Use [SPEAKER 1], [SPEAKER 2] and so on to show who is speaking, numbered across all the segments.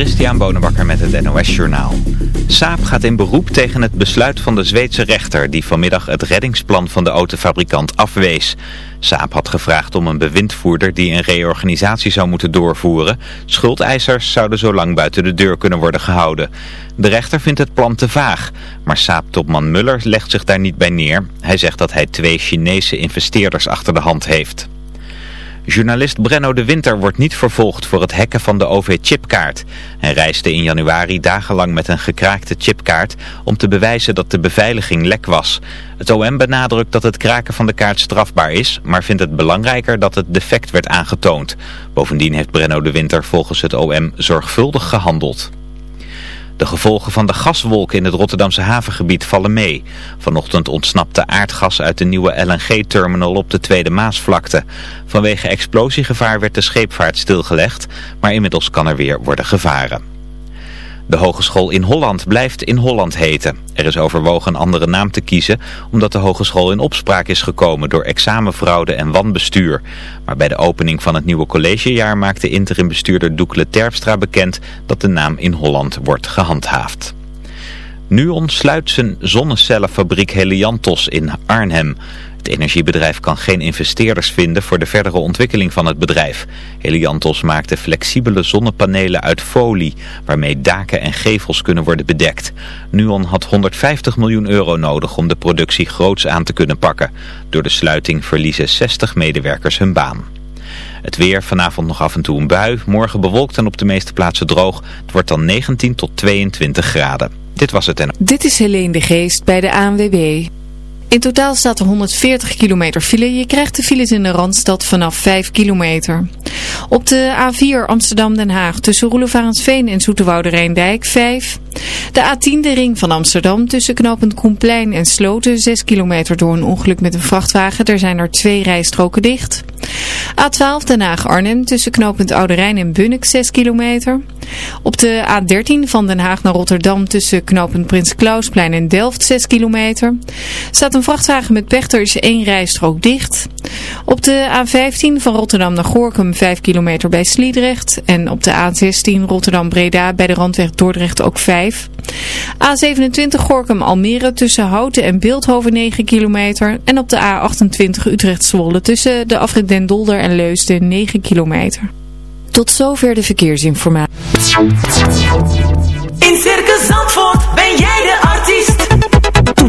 [SPEAKER 1] Christian Bonenbakker met het NOS Journaal. Saab gaat in beroep tegen het besluit van de Zweedse rechter... die vanmiddag het reddingsplan van de autofabrikant afwees. Saab had gevraagd om een bewindvoerder die een reorganisatie zou moeten doorvoeren. Schuldeisers zouden zo lang buiten de deur kunnen worden gehouden. De rechter vindt het plan te vaag. Maar Saab-topman Muller legt zich daar niet bij neer. Hij zegt dat hij twee Chinese investeerders achter de hand heeft. Journalist Brenno de Winter wordt niet vervolgd voor het hacken van de OV-chipkaart. Hij reisde in januari dagenlang met een gekraakte chipkaart om te bewijzen dat de beveiliging lek was. Het OM benadrukt dat het kraken van de kaart strafbaar is, maar vindt het belangrijker dat het defect werd aangetoond. Bovendien heeft Brenno de Winter volgens het OM zorgvuldig gehandeld. De gevolgen van de gaswolken in het Rotterdamse havengebied vallen mee. Vanochtend ontsnapte aardgas uit de nieuwe LNG-terminal op de Tweede Maasvlakte. Vanwege explosiegevaar werd de scheepvaart stilgelegd, maar inmiddels kan er weer worden gevaren. De hogeschool in Holland blijft in Holland heten. Er is overwogen een andere naam te kiezen omdat de hogeschool in opspraak is gekomen door examenfraude en wanbestuur. Maar bij de opening van het nieuwe collegejaar maakte interimbestuurder Doekle Terpstra bekend dat de naam in Holland wordt gehandhaafd. Nuon sluit zijn zonnecellenfabriek Heliantos in Arnhem. Het energiebedrijf kan geen investeerders vinden voor de verdere ontwikkeling van het bedrijf. Heliantos maakte flexibele zonnepanelen uit folie, waarmee daken en gevels kunnen worden bedekt. Nuon had 150 miljoen euro nodig om de productie groots aan te kunnen pakken. Door de sluiting verliezen 60 medewerkers hun baan. Het weer, vanavond nog af en toe een bui, morgen bewolkt en op de meeste plaatsen droog. Het wordt dan 19 tot 22 graden. Dit was het en...
[SPEAKER 2] Dit is Helene de Geest bij de ANWB. In totaal staat er 140 kilometer file. Je krijgt de files in de Randstad vanaf 5 kilometer. Op de A4 Amsterdam-Den Haag tussen Roelevarensveen en Zoeterwoude Rijndijk 5. De A10 de ring van Amsterdam tussen knooppunt Koenplein en Sloten 6 kilometer door een ongeluk met een vrachtwagen. Er zijn er twee rijstroken dicht. A12 Den Haag-Arnhem tussen knooppunt Oude Rijn en Bunnik 6 kilometer. Op de A13 van Den Haag naar Rotterdam tussen knooppunt Prins Klausplein en Delft 6 kilometer. Staat een vrachtwagen met pech, er is één rijstrook dicht. Op de A15 van Rotterdam naar Gorkum 5 kilometer bij Sliedrecht. En op de A16 Rotterdam-Breda bij de randweg Dordrecht ook 5. A27 Gorkum-Almere tussen Houten en Beeldhoven 9 kilometer. En op de A28 Utrecht-Zwolle tussen de afrit Den Dolder en Leusden 9 kilometer. Tot zover de verkeersinformatie.
[SPEAKER 3] In Circus Zandvoort ben jij de artiest.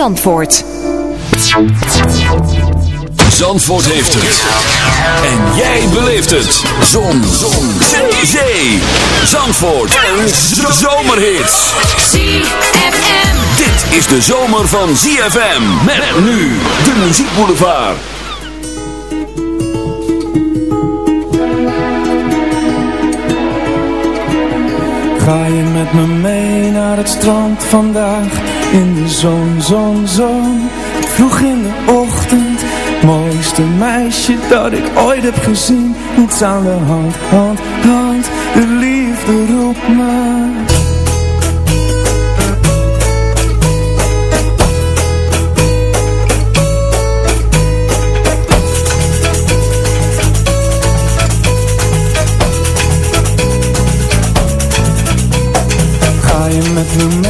[SPEAKER 4] Zandvoort.
[SPEAKER 5] Zandvoort heeft het. En jij beleeft het. Zon. Zon. Zee. Zee. Zandvoort. Een zomerhit.
[SPEAKER 3] ZFM.
[SPEAKER 5] Dit is de zomer van ZFM. Met nu de muziekboulevard.
[SPEAKER 6] Ga je met me mee naar het strand vandaag In de zon, zon, zon. Vroeg in de ochtend. Mooiste meisje dat ik ooit heb gezien. Niets aan de hand, hand, hand. De liefde roept me. Met me mee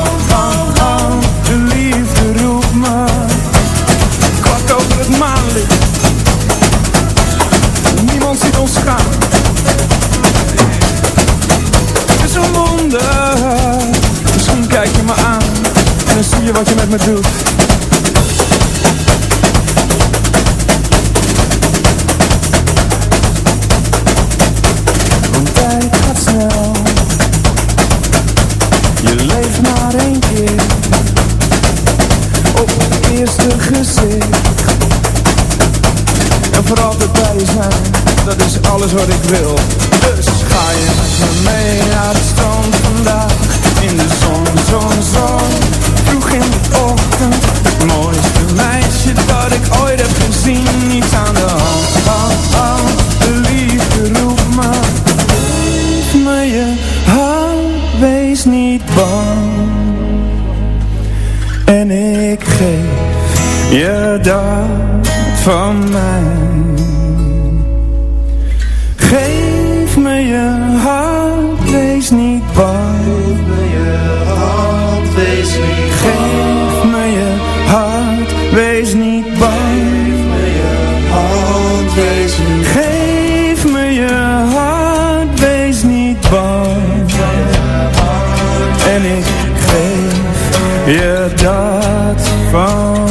[SPEAKER 6] ik geef je dat van mij geef je dat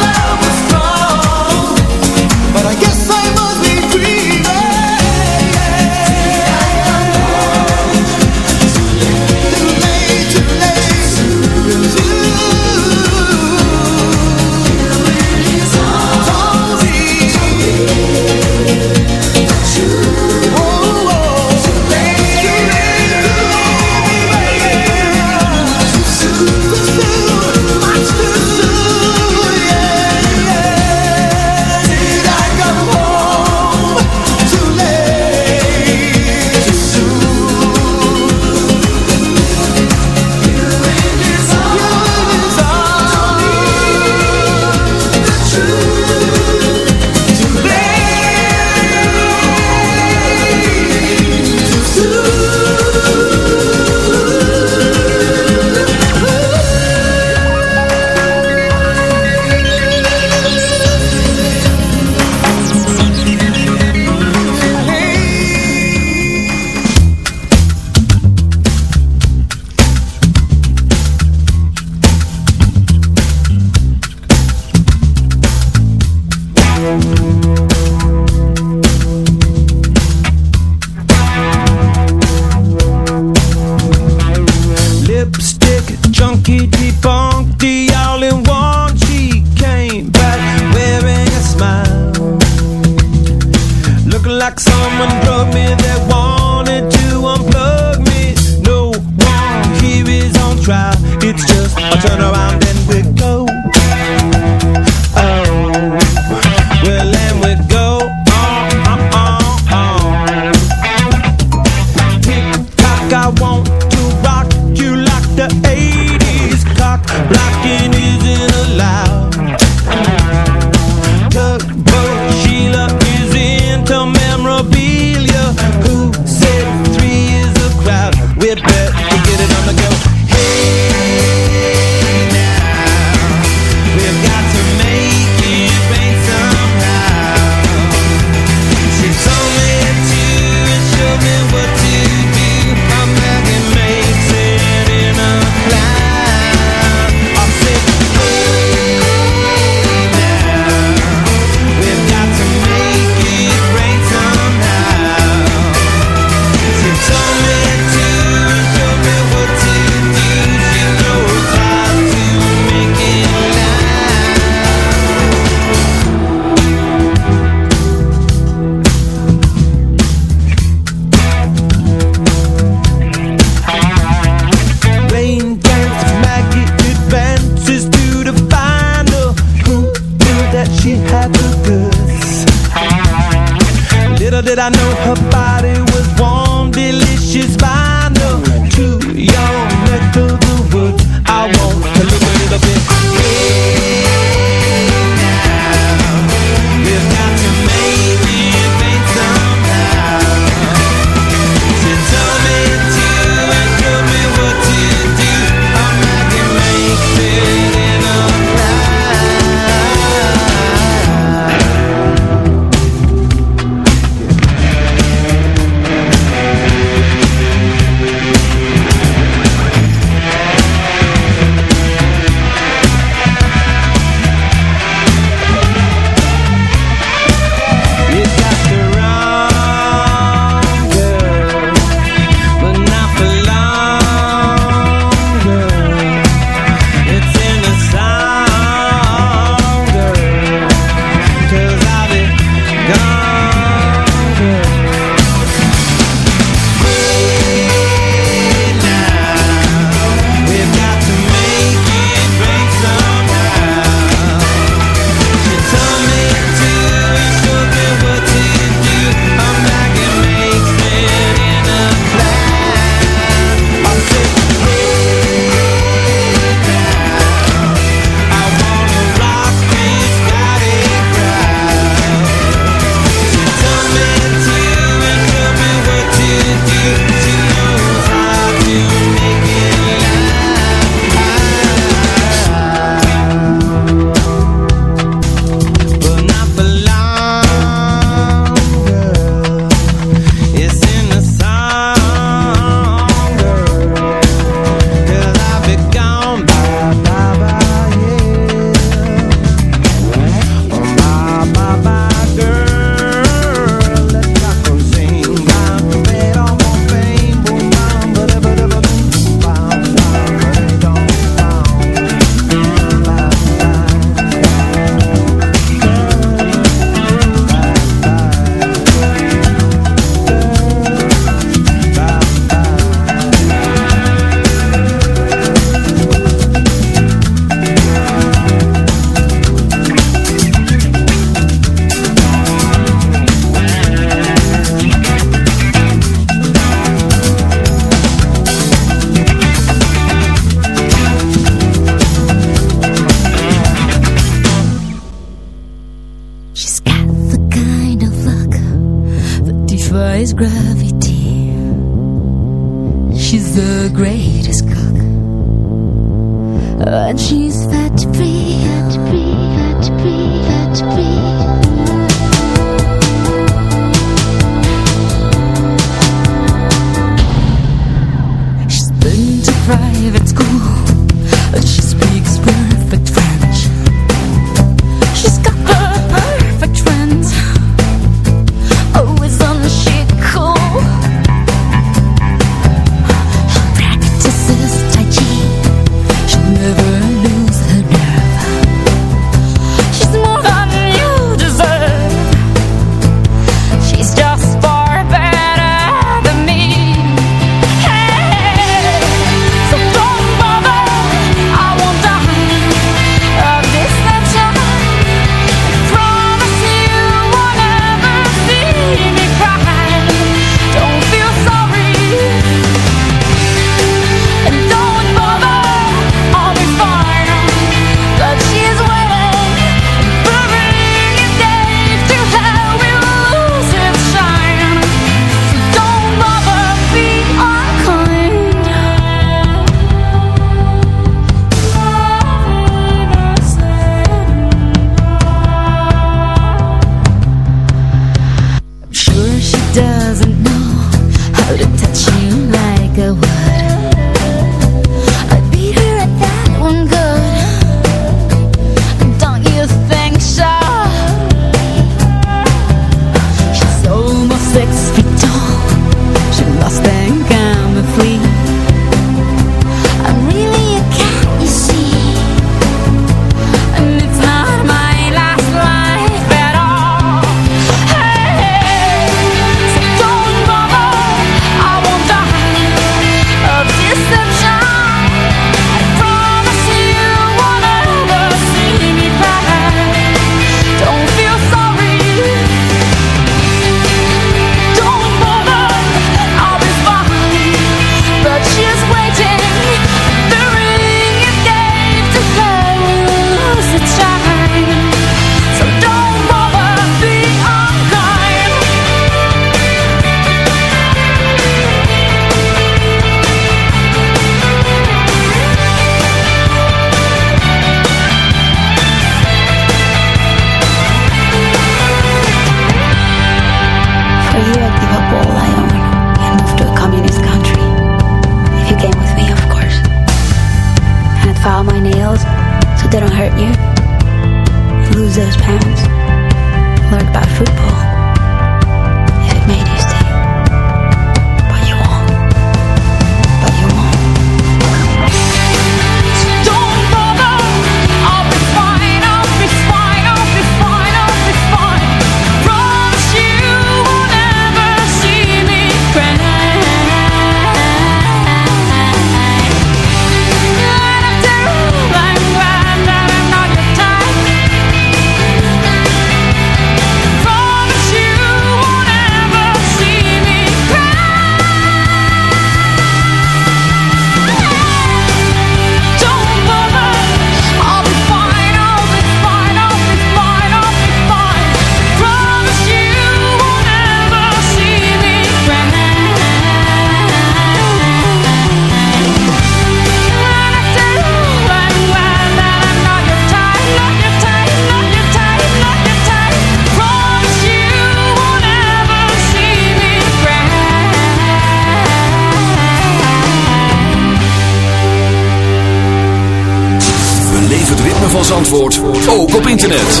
[SPEAKER 5] internet.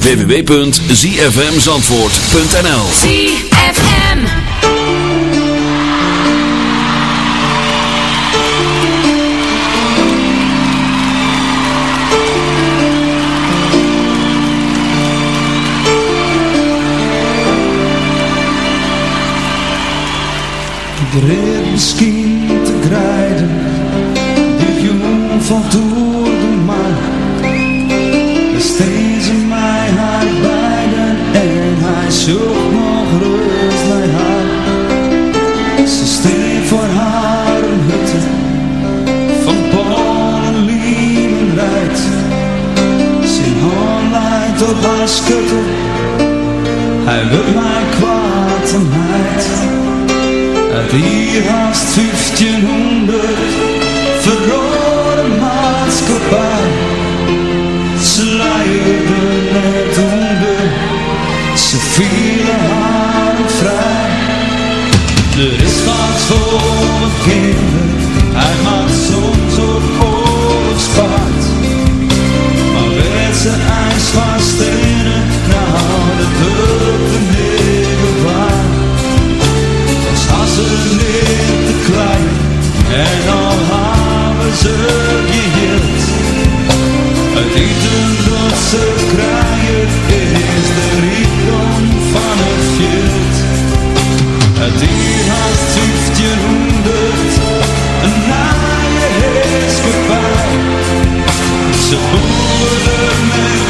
[SPEAKER 5] www.zfmzandvoort.nl
[SPEAKER 7] ZFM
[SPEAKER 6] De reed misschien te grijden, dit jong van toen. hij wil mij kwaad en heid. Hier haast 1500 verrode maatschappij. Ze leiden net onder, ze vielen haar vrij. Er is wat voor mijn kinderen, hij maakt soms ook oorlogspaard. Maar werd zijn ijs ze en al hebben ze. Het eten dat ze kraaien is de richting van het veld. Het dier haast 1500, een naaie heeft gevaar. Ze boeren met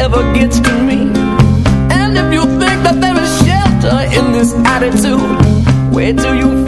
[SPEAKER 3] ever gets to me. And if
[SPEAKER 8] you think that there is shelter in
[SPEAKER 5] this attitude, where do you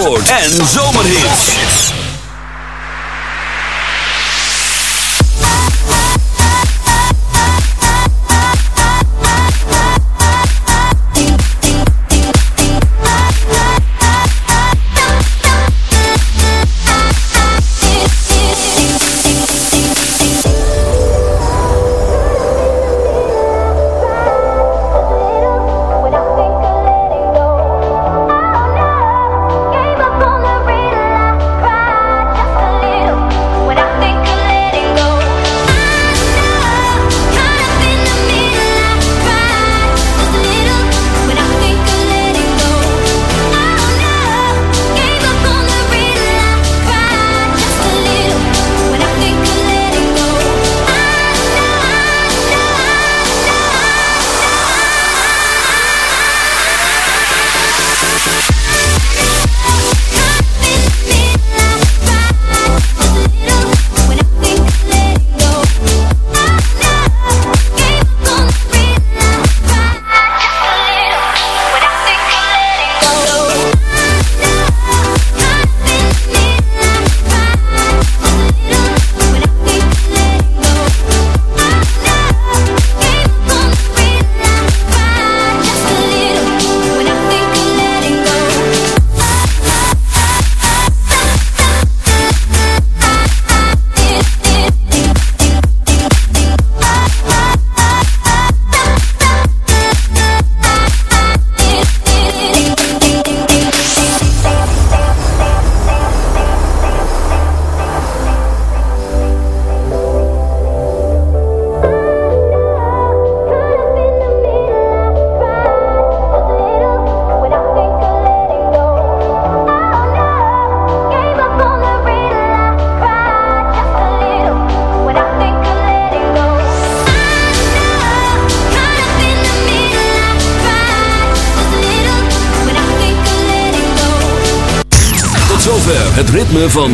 [SPEAKER 9] en zomerhits.